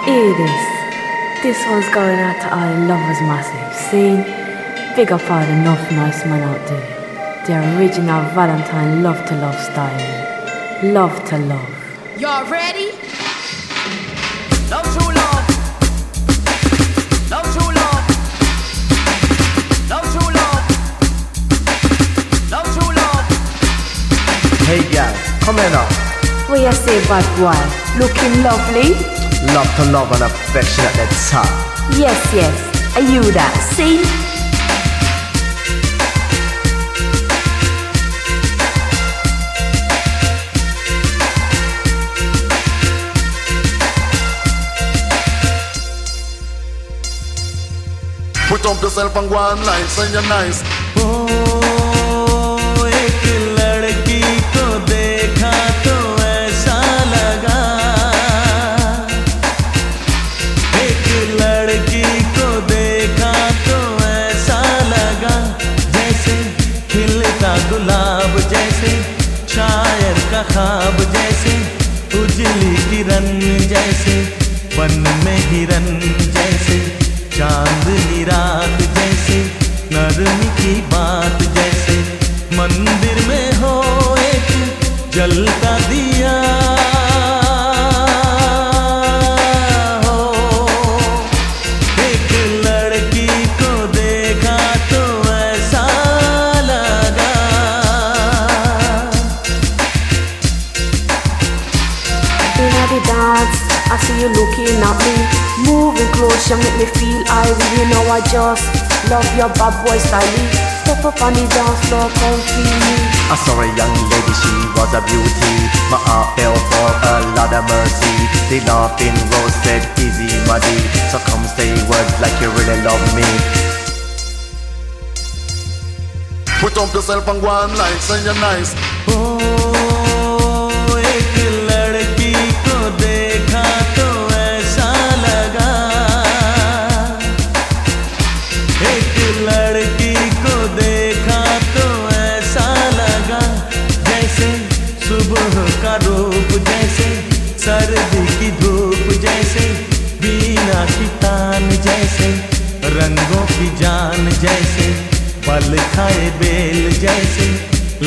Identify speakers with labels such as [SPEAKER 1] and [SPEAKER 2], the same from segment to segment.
[SPEAKER 1] Now hear this. This one's going out to all the lovers massive. Seen? Big up all the enough nice man out there. The original Valentine love to love style. Love to love.
[SPEAKER 2] Y'all ready? Love true love. Love true love. Love true love. Love true love.
[SPEAKER 3] Hey girl, come here now.
[SPEAKER 1] What you say, bad boy? Looking lovely?
[SPEAKER 3] Love to love and affection at the top.
[SPEAKER 1] Yes, yes. Are you that? See?
[SPEAKER 4] Put up yourself and go online, say you're nice.
[SPEAKER 5] ओ लड़की को देखा तो लगा जैसे गुलाब, जैसे शायर का ख्वाब, जैसे उजली किरण जैसे वन में हिरन, जैसे चांदनी रात, जैसे नरमी की बात, जैसे मंदिर में हो एक जलता दिया
[SPEAKER 1] you make me feel irie. You know I just love your bad boy style. Step up on the dance floor, come feel me.
[SPEAKER 3] I saw a young lady, she was a beauty. My heart fell for a lot of mercy. The laughing rose said, Easy, muddy. So come say words like you really love me.
[SPEAKER 4] Put up yourself and go online, say you're nice.
[SPEAKER 5] ओ की जान जैसे पल खाए bell जैसे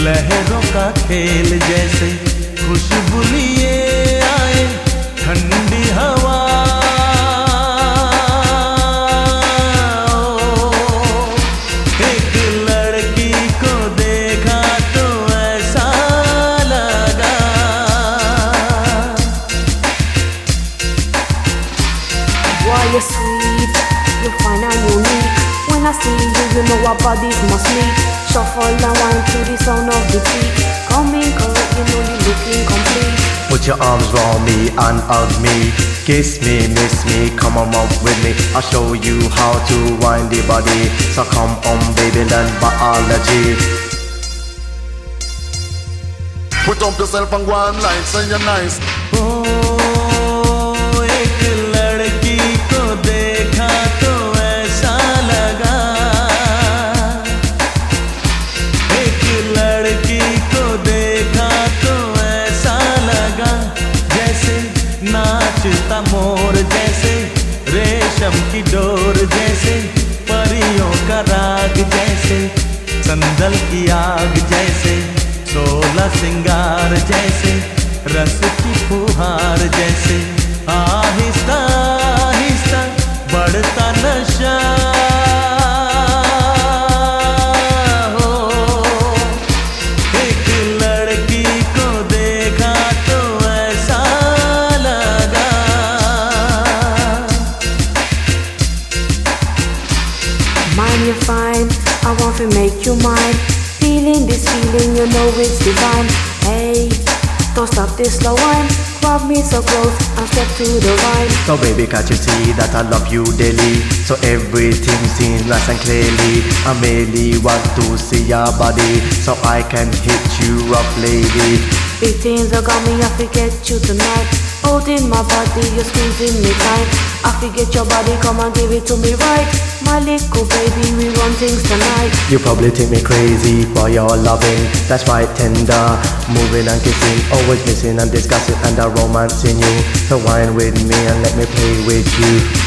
[SPEAKER 5] लहरों का खेल जैसे। खुशबू लिए आए ठंडी हवा। एक लड़की को देखा तो
[SPEAKER 1] you're sweet, you're fine and unique. When I see you, you know our bodies must meet. Shuffle and wine to the sound of the beat. Come in, correct, you know you're looking complete.
[SPEAKER 3] Put your arms round me and hug me. Kiss me, miss me, come on up with me. I'll show you how to wind the body. So come on, baby, learn biology.
[SPEAKER 4] Put up yourself and go online, say you're nice.
[SPEAKER 5] ओ संदल की आग जैसे सोलह सिंगार जैसे रस की फुहार जैसे। आहिस्ता
[SPEAKER 1] to make mine. Feeling this feeling, you know it's divine. Hey, don't stop this slow wine. Grab me so close and step to the right.
[SPEAKER 3] So baby, can't you see that I love you daily? So everything seems nice and clearly. I merely want to see your body, so I can hit you up, lady.
[SPEAKER 1] Big things are got me, I forget you tonight. Holding my body, you're squeezing me tight. I forget your body, come and give it to me right. My little baby, we run things tonight.
[SPEAKER 3] You probably think me crazy for your loving. That's right, tender, moving and kissing, always missing and discussing and a romance in you. So wine with me and let me play with you.